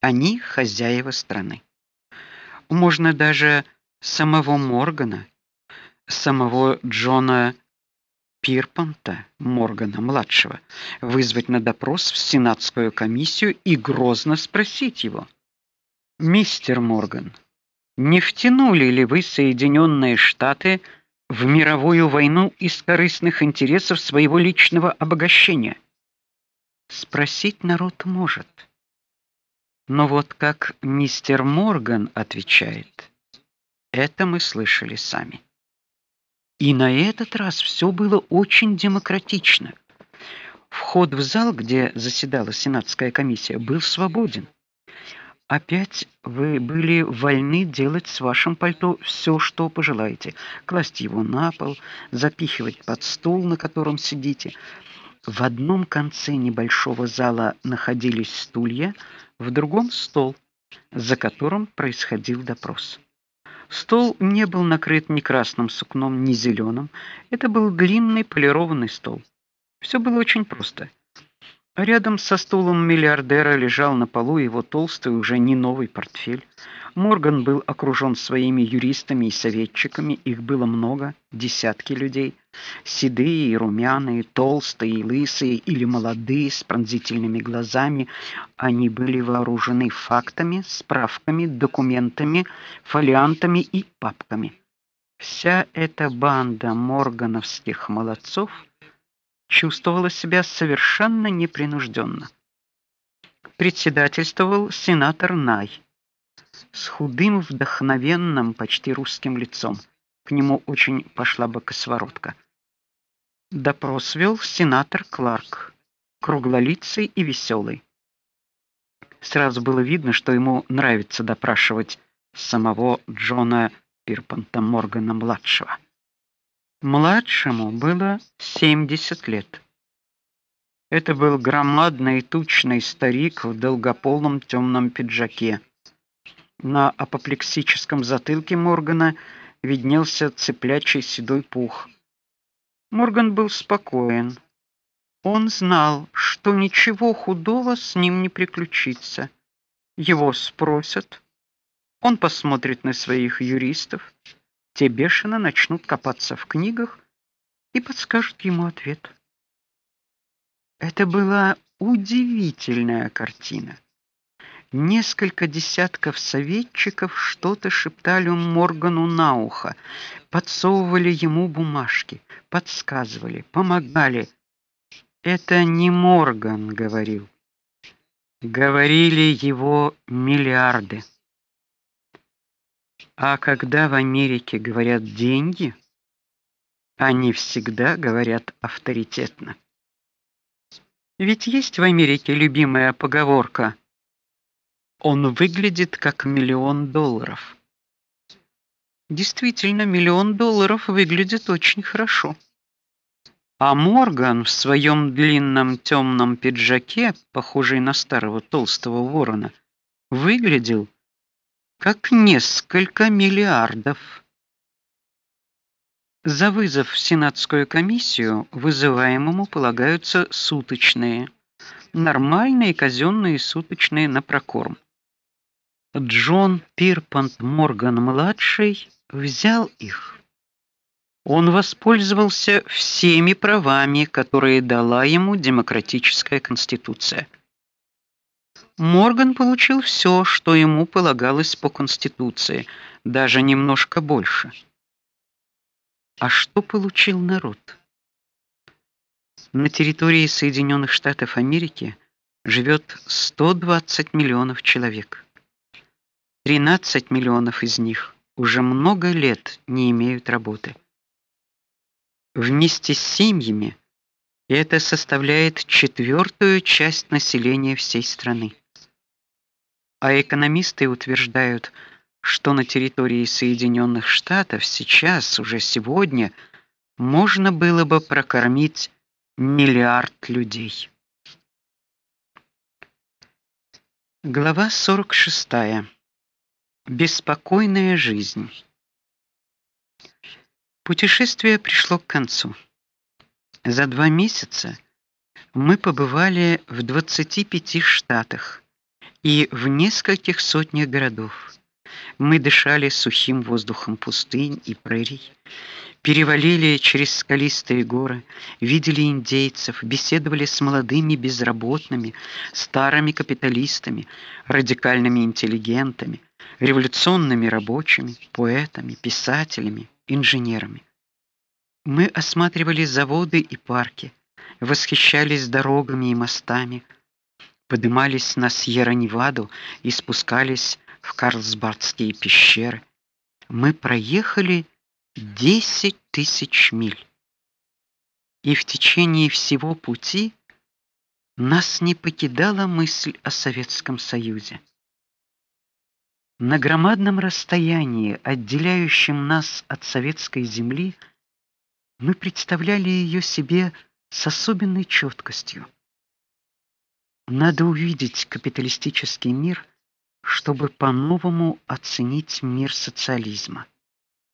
Они хозяева страны. Можно даже самого Моргана, самого Джона Пирпанта Моргана младшего вызвать на допрос в сенатскую комиссию и грозно спросить его: "Мистер Морган, не втянули ли вы Соединенные Штаты в мировую войну из корыстных интересов своего личного обогащения?" Спросить народ может. Но вот как мистер Морган отвечает, это мы слышали сами. И на этот раз все было очень демократично. Вход в зал, где заседала сенатская комиссия, был свободен. Опять вы были вольны делать с вашим пальто все, что пожелаете: класть его на пол, запихивать под стул, на котором сидите. В одном конце небольшого зала находились стулья, в другом стол, за которым происходил допрос. Стол не был накрыт ни красным сукном, ни зеленым. Это был длинный полированный стол. Все было очень просто. Рядом со стулом миллиардера лежал на полу его толстый уже не новый портфель. Морган был окружен своими юристами и советчиками, их было много, десятки людей, седые и румяные, толстые и лысые или молодые с пронзительными глазами. Они были вооружены фактами, справками, документами, фолиантами и папками. Вся эта банда моргановских молодцов чувствовала себя совершенно непринужденно. Председательствовал сенатор Най с худым, вдохновенным, почти русским лицом. К нему очень пошла бы косоворотка. Допрос вел сенатор Кларк, круглолицый и веселый. Сразу было видно, что ему нравится допрашивать самого Джона Пирпанта Моргана младшего. Младшему было 70 лет. Это был громадный тучный старик в долгополом темном пиджаке. На апоплексическом затылке Моргана виднелся цыплячий седой пух. Морган был спокоен. Он знал, что ничего худого с ним не приключится. Его спросят, он посмотрит на своих юристов, те бешено начнут копаться в книгах и подскажут ему ответ. Это была удивительная картина. Несколько десятков советчиков что-то шептали Моргану на ухо, подсовывали ему бумажки, подсказывали, помогали. Это не Морган говорил. Говорили его миллиарды. А когда в Америке говорят деньги, они всегда говорят авторитетно. Ведь есть в Америке любимая поговорка: он выглядит как миллион долларов. Действительно, миллион долларов выглядит очень хорошо. А Морган в своем длинном темном пиджаке, похожий на старого толстого ворона, выглядел как несколько миллиардов. За вызов в сенатскую комиссию вызываемому полагаются суточные, нормальные казенные суточные на прокорм. Джон Пирпант Морган младший взял их. Он воспользовался всеми правами, которые дала ему демократическая конституция. Морган получил все, что ему полагалось по конституции, даже немножко больше. А что получил народ? На территории Соединенных Штатов Америки живет 120 миллионов человек. 13 миллионов из них уже много лет не имеют работы. Вместе с семьями это составляет четвертую часть населения всей страны. А экономисты утверждают, что на территории Соединенных Штатов сейчас уже сегодня можно было бы прокормить миллиард людей. Глава 46. Беспокойная жизнь. Путешествие пришло к концу. За два месяца мы побывали в 25 штатах И в нескольких сотнях городов мы дышали сухим воздухом пустынь и прерий, перевалили через скалистые горы, видели индейцев, беседовали с молодыми безработными, старыми капиталистами, радикальными интеллигентами, революционными рабочими, поэтами, писателями, инженерами. Мы осматривали заводы и парки, восхищались дорогами и мостами, поднимались на Сьерра-Неваду и спускались в Карлсбадские пещеры. Мы проехали 10 тысяч миль. И в течение всего пути нас не покидала мысль о Советском Союзе. На громадном расстоянии, отделяющем нас от советской земли, мы представляли ее себе с особенной четкостью. Надо увидеть капиталистический мир, чтобы по-новому оценить мир социализма.